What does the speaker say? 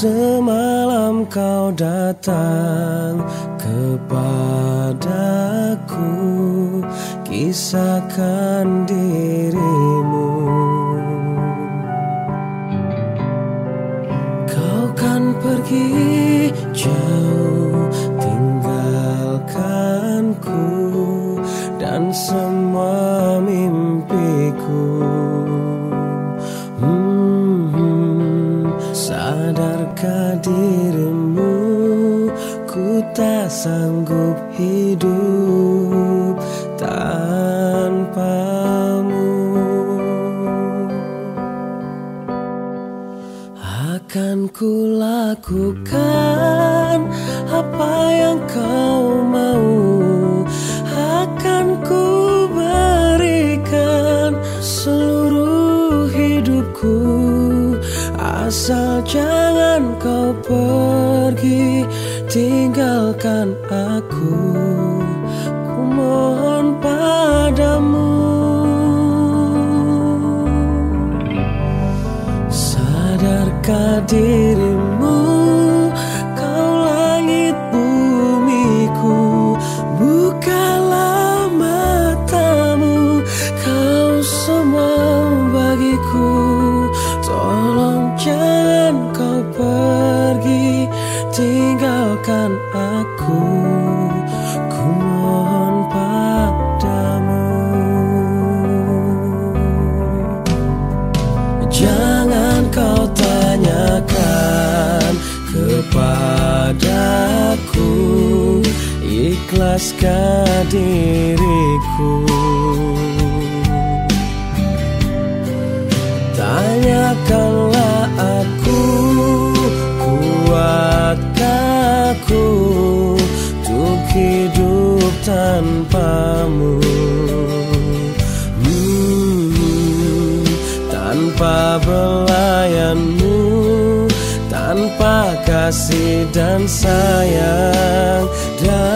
Semalam kau datang kepadaku Kisahkan dirimu. Kau kan pergi jauh tinggalkanku Dan semua Sadarkah dirimu? Ku tak sanggup hidup tanpamu. Akan ku lakukan apa yang kau mau. Akan ku berikan seluruh hidupku Asal jangan kau pergi Tinggalkan aku. Ku mohon padamu. Sadarkah dirimu Tinggalkan aku Ku mohon padamu. Jangan kau tanyakan kepadaku Ikhlaskah diriku. Tanyakanlah Tanpa kasih dan sayang. Darimu